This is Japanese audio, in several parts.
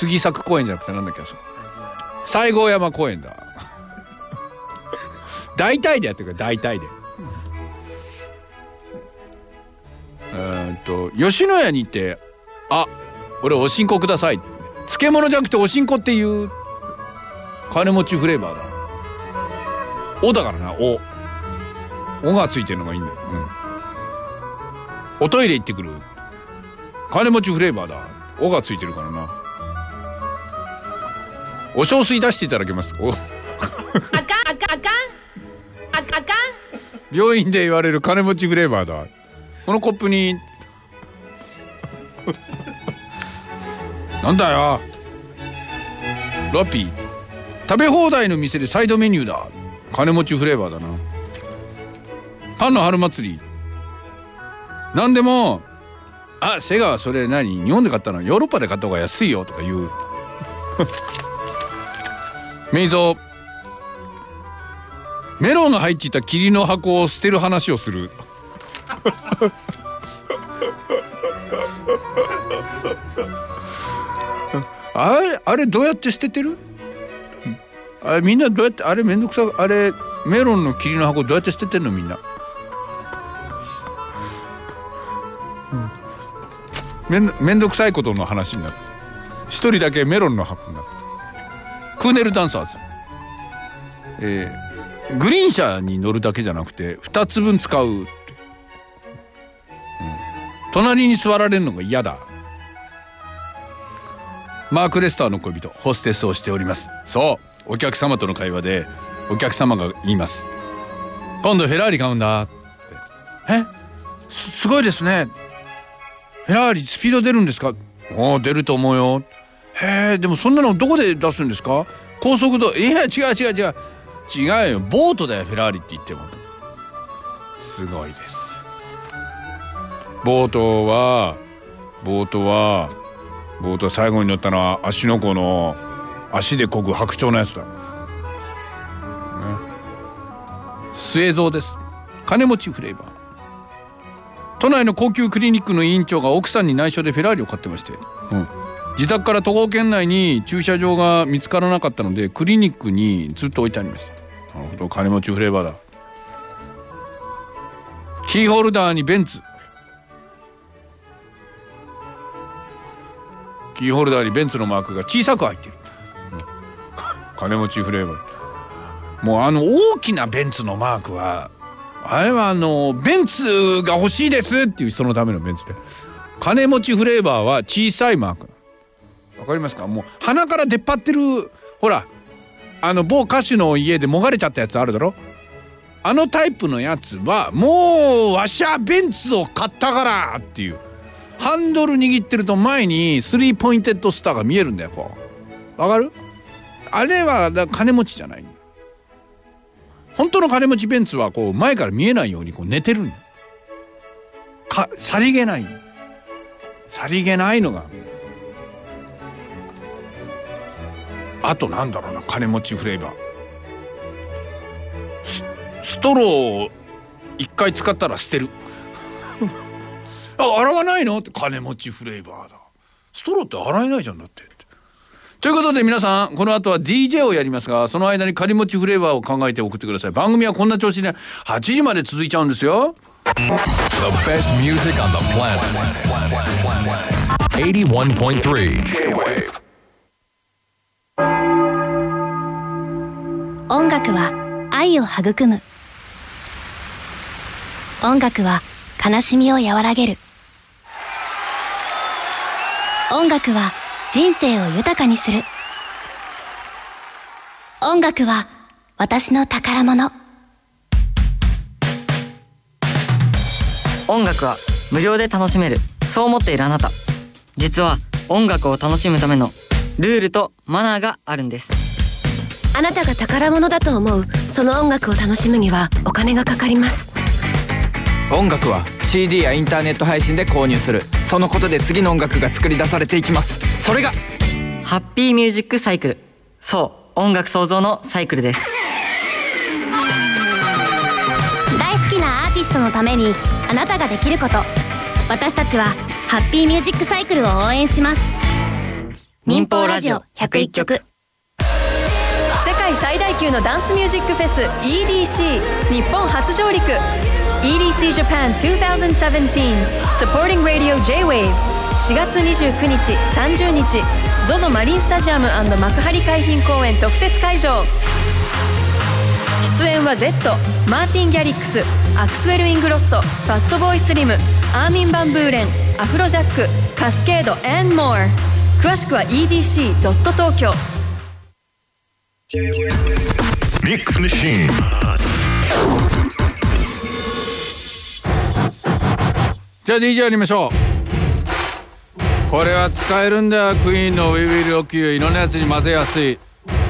杉作公園じゃなくてなんだっけあそ西郷山公園だ。大体でやってくれ大体で。えっと吉野家に行って「あ俺おしんこください」漬物じゃなくておしんこっていう金持ちフレーバーだ「お」だからな「お」「お」がついてるのがいいんだよ、うん、おトイレ行ってくる金持ちフレーバーだ「お」がついてるからな。お小水出していただけます？お。あかんあかんあかんああかん。病院で言われる金持ちフレーバーだ。このコップに。なんだよ。ラッピー。食べ放題の店でサイドメニューだ。金持ちフレーバーだな。パンの春祭り。なんでも。あセガはそれ何？日本で買ったの？ヨーロッパで買った方が安いよ。とか言うメイゾーメロンが入っていた霧の箱を捨てる話をする。あれあれどうやって捨ててる？あれみんなどうやってあれめんどくさあれメロンの霧の箱どうやって捨ててんの？みんな、うん。めんめんどくさいことの話になって一人だけメロンの箱になってクーネルダンサーズ。えーグリーン車に乗るだけじゃなくて2つ分使う。って、うん、隣に座られるのが嫌だ。マーク・レスターの恋人ホステスをしております。そう。お客様との会話でお客様が言います。今度フェラーリ買うんだ。ってえ？すすごいですね。フェラーリスピード出るんですか？おお出ると思うよ。へえでもそんなのどこで出すんですか？高速道いや違う違う違う。違うよ。ボートだよフェラーリって言っても。すごいです。ボートはボートはボート最後に乗ったのは芦ノ湖の足で漕ぐ白鳥のやつだ、ね、末蔵です。金持ちフレーバー。都内の高級クリニックの委員長が奥さんに内緒でフェラーリを買ってまして、うん、自宅から都道県内に駐車場が見つからなかったのでクリニックにずっと置いてありましたなるほど。金持ちフレーバーだ。キーホルダーにベンツ。キーホルダーにベンツのマークが小さく入ってる、うん。金持ちフレーバー。もうあの大きなベンツのマークはあれはあのベンツが欲しいですっていう人のためのベンツで。金持ちフレーバーは小さいマーク。わかりますか？もう鼻から出っ張ってるほらあの某歌手の家でもがれちゃったやつあるだろ？あのタイプのやつはもうわしゃベンツを買ったからっていう。ハンドル握ってると前に three pointed star が見えるんだよこう。わかる？あれは金持ちじゃない。本当の金持ちベンツはこう前から見えないようにこう寝てるんだかさりげない。さりげないのが。あとなんだろうな金持ちフレーバー。ストローを一回使ったら捨てる。あ洗わないの？って。金持ちフレーバーだ。ストローって洗えないじゃんだって。ということで皆さんこの後は DJ をやりますがその間に金持ちフレーバーを考えて送ってください。番組はこんな調子で8時まで続いちゃうんですよ。The best music on the planet. 81.3 J-Wave. 音楽は愛を育む。音楽は悲しみを和らげる。音楽は人生を豊かにする。音楽は私の宝物。音楽は無料で楽しめる。そう思っているあなた。実は音楽を楽しむためのルールとマナーがあるんです。あなたが宝物だと思うその音楽を楽しむにはお金がかかります。音楽は CD やインターネット配信で購入する。そのことで次の音楽が作り出されていきます。それがハッピーミュージックサイクルそう音楽創造のサイクルです。大好きなアーティストのためにあなたができること。私たちはハッピーミュージックサイクルを応援します。民放ラジオ101曲。世界最大級のダンスミュージックフェス EDC 日本初上陸。EDC Japan 2017 Supporting Radio J-Wave 4月29日30日 ZOZO マリンスタジアム幕張海浜公園特設会場。出演は Zedd マーティン・ギャリックスアクスウェル・イングロッソファットボーイ・スリムアーミン・ヴァン・ビューレンアフロジャックカスケード and more 詳しくは EDC 東京。ミックスマシーンじゃあ DJ やりましょう。これは使えるんだよ。クイーンの「We Will Rock You」いろんなやつに混ぜやすい。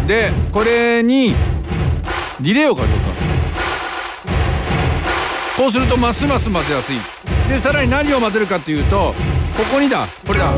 でこれにディレイをかけようかこうするとますます混ぜやすい。でさらに何を混ぜるかっていうとここにだ。これだ。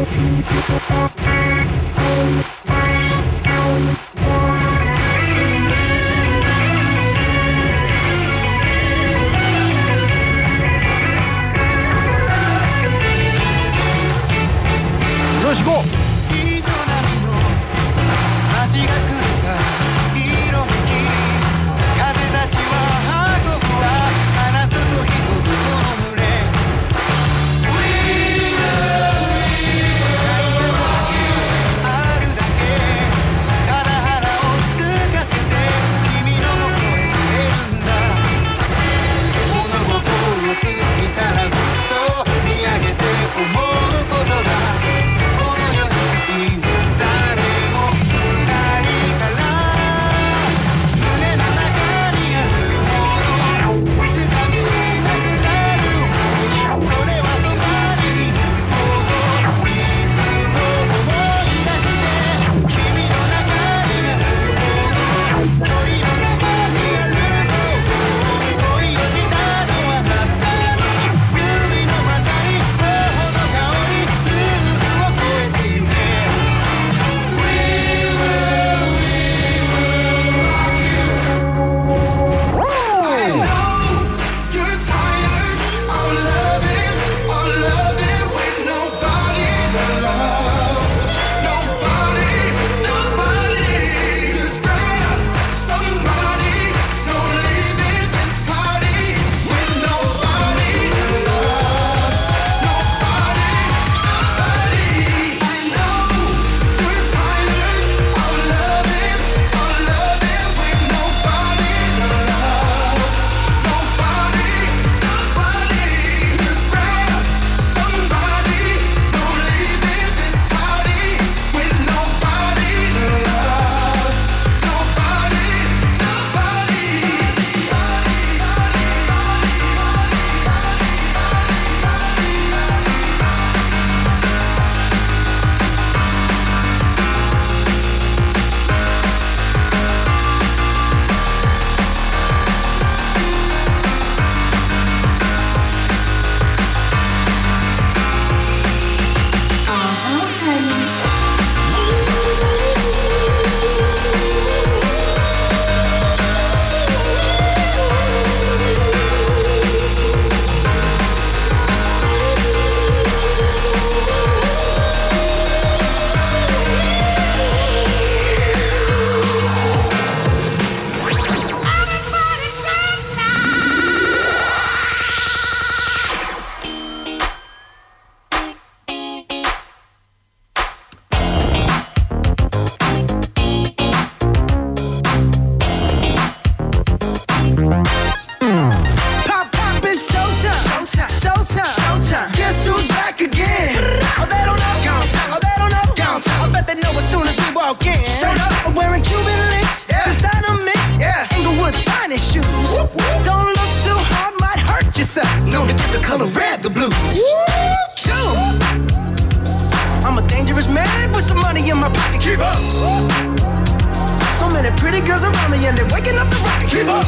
Keep up.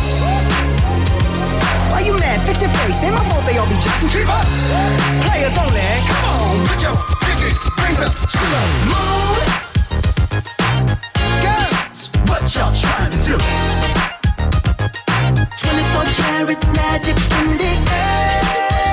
Why you mad? Fix your face. Ain't my fault they all be jacked. Keep up. Players only. Come on, put your pinky rings up to the moon. Girls, what y'all trying to do? 24 karat magic in the air.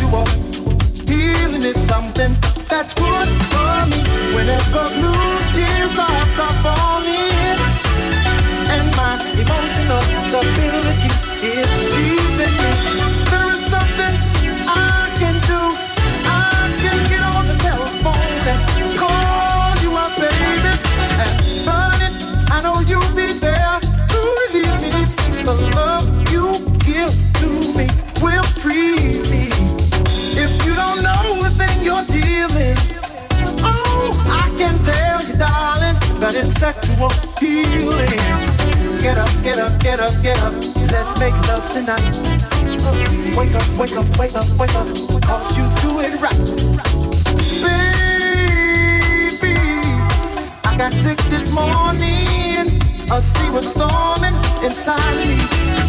you. Healing is something that's good for me. Whenever I've got blue sexual feeling. Get up, get up, get up, get up. Let's make love tonight. Wake up, wake up, wake up, wake up. Cause you do it right. Baby, I got sick this morning. A sea was storming inside me.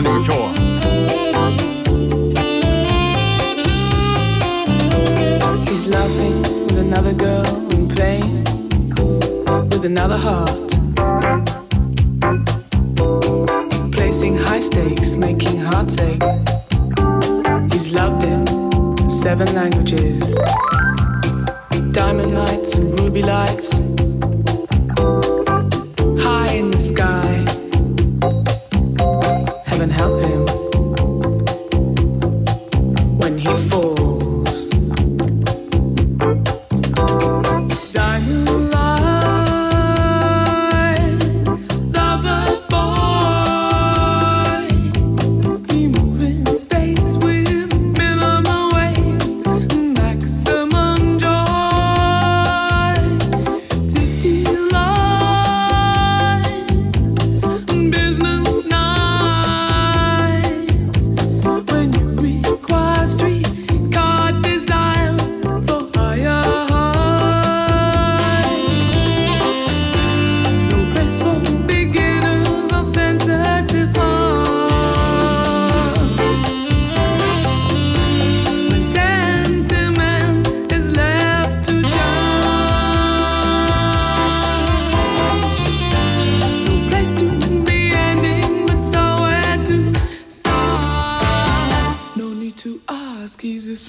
He's laughing with another girl and playing with another heart.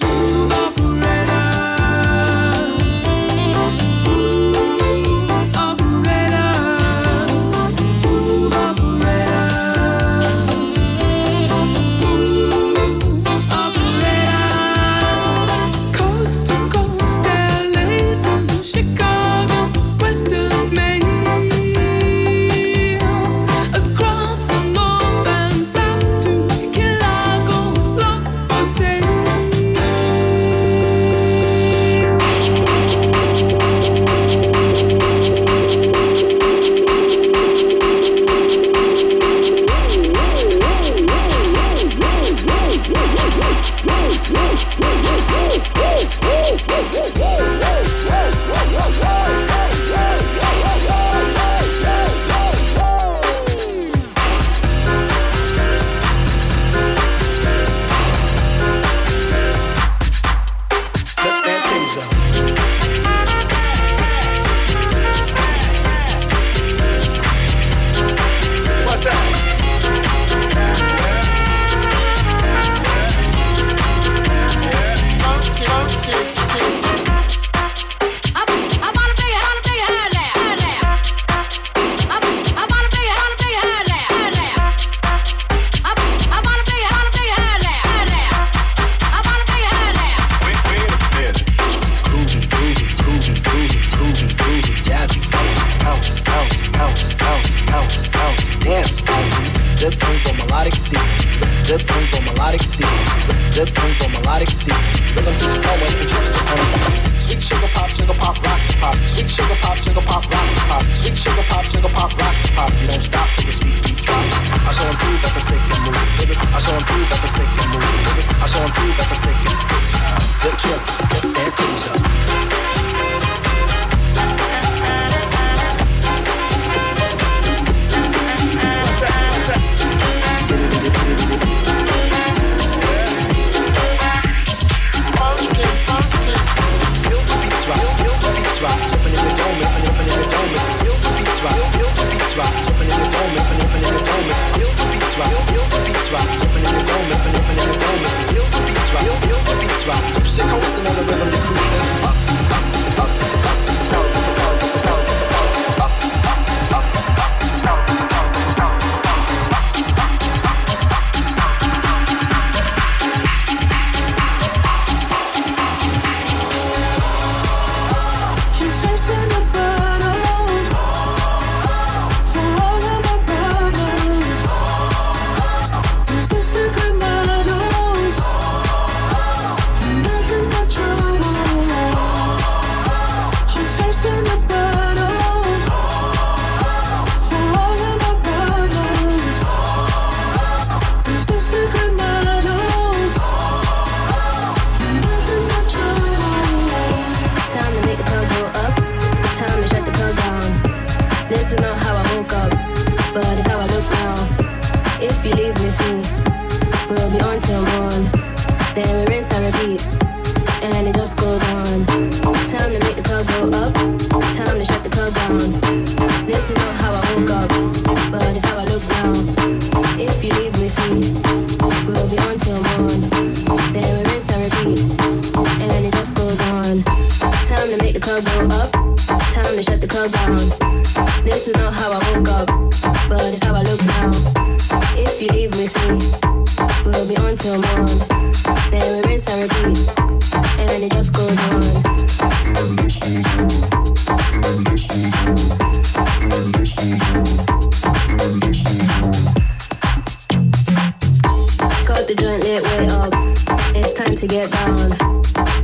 Smooth operator.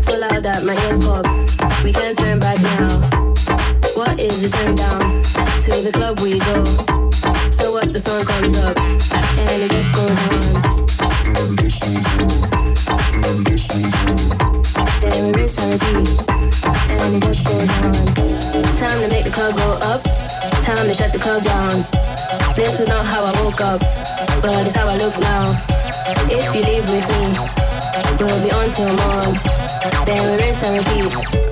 So loud that my ears pop. We can't turn back now. What is the turn down? To the club we go. So what the song comes up and it just goes on. Then we rinse and repeat, and it just goes on. Time to make the club go up. Time to shut the club down. This is not how I woke up, but it's how I look now. If you leave with me, we'll be on till morn. Then we rinse and repeat.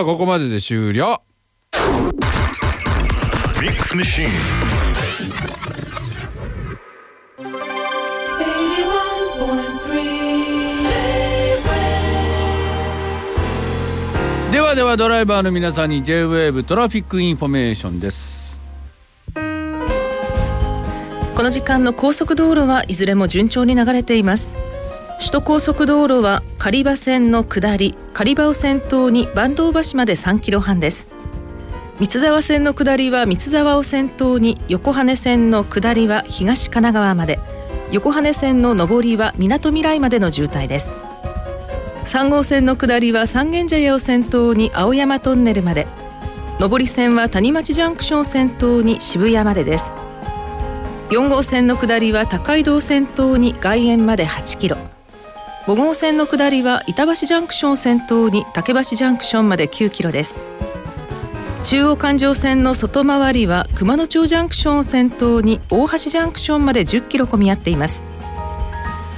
はここまでで終了。Mix Machine. ではではドライバーの皆さんに J-WAVE Traffic Information です。この時間の高速道路はいずれも順調に流れています首都高速道路は狩場線の下り狩場を先頭に坂東橋まで3キロ半です。三沢線の下りは三沢を先頭に横羽線の下りは東神奈川まで。横羽線の上りはみなとみらいまでの渋滞です。3号線の下りは三軒茶屋を先頭に青山トンネルまで。上り線は谷町ジャンクションを先頭に渋谷までです。4号線の下りは高井戸を先頭に外苑まで8キロ。5号線の下りは板橋ジャンクションを先頭に竹橋ジャンクションまで9キロです。中央環状線の外回りは熊野町ジャンクションを先頭に大橋ジャンクションまで10キロ混み合っています。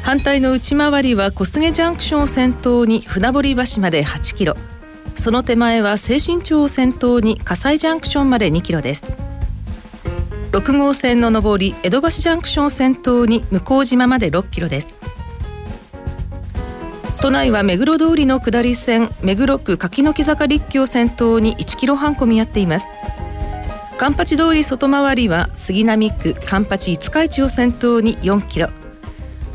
反対の内回りは小菅ジャンクションを先頭に船堀橋まで8キロ。その手前は精神町を先頭に葛西ジャンクションまで2キロです。6号線の上り江戸橋ジャンクションを先頭に向島まで6キロです。都内は目黒通りの下り線目黒区柿の木坂立教を先頭に1キロ半混み合っています。カンパチ通り外回りは杉並区カンパチ五日市を先頭に4キロ。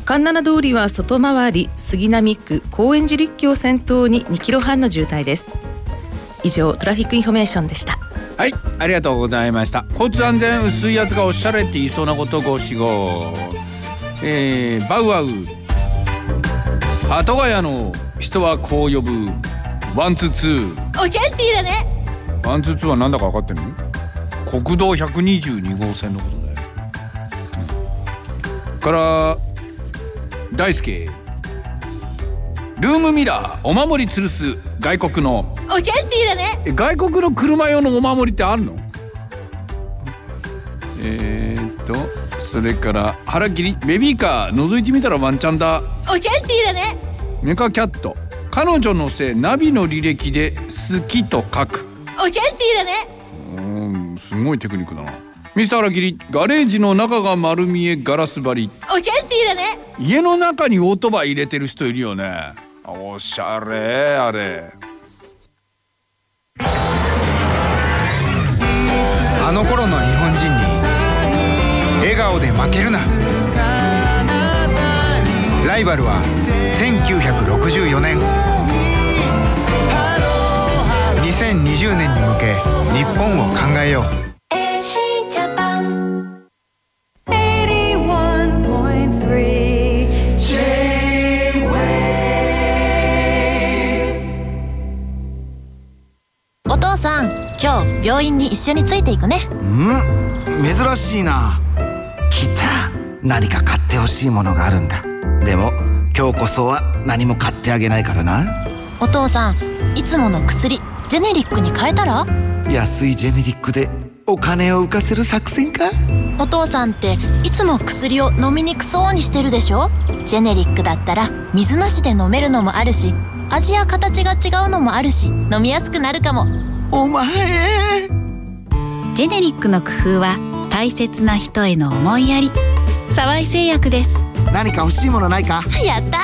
環七通りは外回り杉並区高円寺立教を先頭に2キロ半の渋滞です。以上トラフィックインフォメーションでした。はいありがとうございました。交通安全薄いやつがおしゃれって言いそうなことごしごえー、バウアウ。鳩ヶ谷の人はこう呼ぶ。ワンツーツー。おジェンティーだね。ワンツーツーはなんだか分かってるの？国道122号線のことだよ、うん。から大輔。ルームミラーお守り吊るす外国の。おジェンティーだね。え外国の車用のお守りってあるの？えー、っとそれから腹切り。ベビーカー覗いてみたらワンチャンだおジェンティーだね。メカキャット。彼女のせいナビの履歴で好きと書く。おジェンティーだね。うーんすごいテクニックだな。ミスター腹切りガレージの中が丸見えガラス張り。おジェンティーだね。家の中にオートバイ入れてる人いるよね。あおしゃれあれ。あの頃の日本人に笑顔で負けるなライバルは1964年。2020年に向け日本を考えよう。お父さん今日病院に一緒についていくね。うん。珍しいな。来た。何か買ってほしいものがあるんだでも今日こそは何も買ってあげないからな。お父さんいつもの薬ジェネリックに変えたら？安いジェネリックでお金を浮かせる作戦か？お父さんっていつも薬を飲みにくそうにしてるでしょ？ジェネリックだったら水なしで飲めるのもあるし味や形が違うのもあるし飲みやすくなるかも。お前！ジェネリックの工夫は大切な人への思いやり沢井製薬です何か欲しいものないか？やった。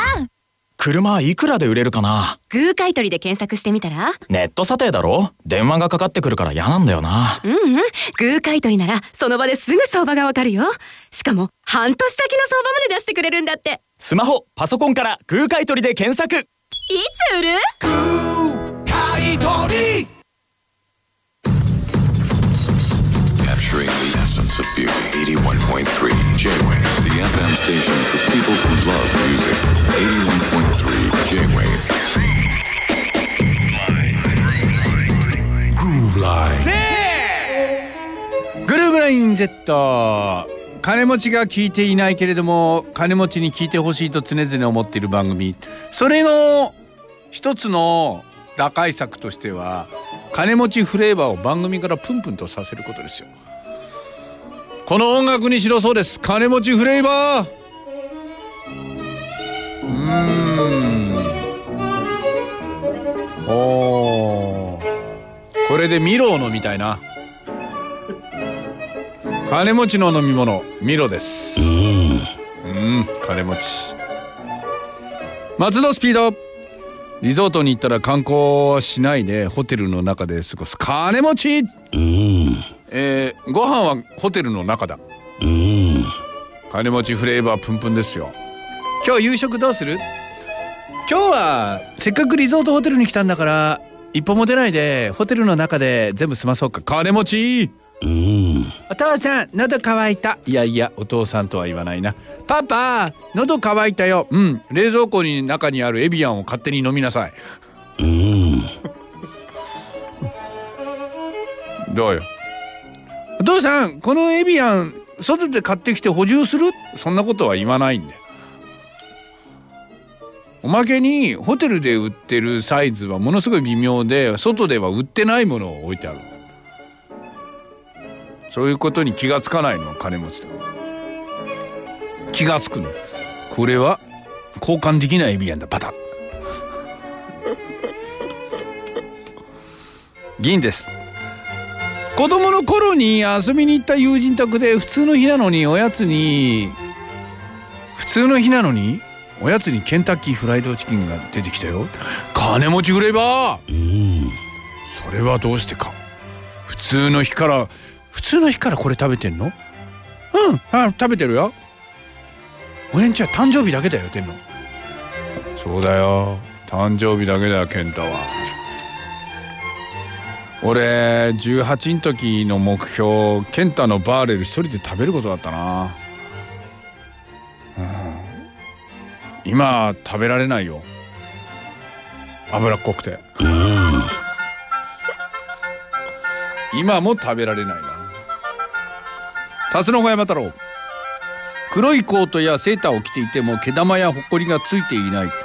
車いくらで売れるかな？グー買取で検索してみたら？ネット査定だろ？電話がかかってくるから嫌なんだよな。うんうん。グー買取ならその場ですぐ相場がわかるよ。しかも半年先の相場まで出してくれるんだって。スマホパソコンからグー買取で検索。いつ売る？買取 Capturing the essence of beauty. 81.3 J-Wave. The FM station for people who love music. 81.3 J-Wave. Groove Line グルーブライン Z 金持ちが聞いていないけれども金持ちに聞いてほしいと常々思っている番組それの一つの打開策としては金持ちフレーバーを番組からプンプンとさせることですよこの音楽にしろそうです。金持ちフレーバー。うーん。おー。これでミロを飲みたいな。金持ちの飲み物。ミロです。うん。金持ち。松戸スピード。リゾートに行ったら観光はしないでホテルの中で過ごす金持ち。えー、ご飯はホテルの中だ。金持ちフレーバープンプンですよ。今日夕食どうする？今日はせっかくリゾートホテルに来たんだから一歩も出ないでホテルの中で全部済まそうか。金持ち。お父さん喉乾いた。いやいやお父さんとは言わないな。パパ喉乾いたよ。うん。冷蔵庫に中にあるエビアンを勝手に飲みなさい。どうよ？お父さんこのエビアン外で買ってきて補充する？そんなことは言わないんだよ。おまけにホテルで売ってるサイズはものすごい微妙で外では売ってないものを置いてあるそういうことに気がつかないのは金持ちだ。気がつくのこれは交換できないエビアンだ。パタッ 銀です子供の頃に遊びに行った友人宅で普通の日なのにおやつに普通の日なのにおやつにケンタッキーフライドチキンが出てきたよ。金持ちフレーバーそれはどうしてか。普通の日から普通の日からこれ食べてんの？うん。あ食べてるよ。俺んちは誕生日だけだよてんの。そうだよ。誕生日だけだよ健太は俺18の時の目標健太のバーレル一人で食べることだったな、うん、今食べられないよ。脂っこくて。今も食べられないな。辰野小山太郎。黒いコートやセーターを着ていても毛玉やほこりがついていない。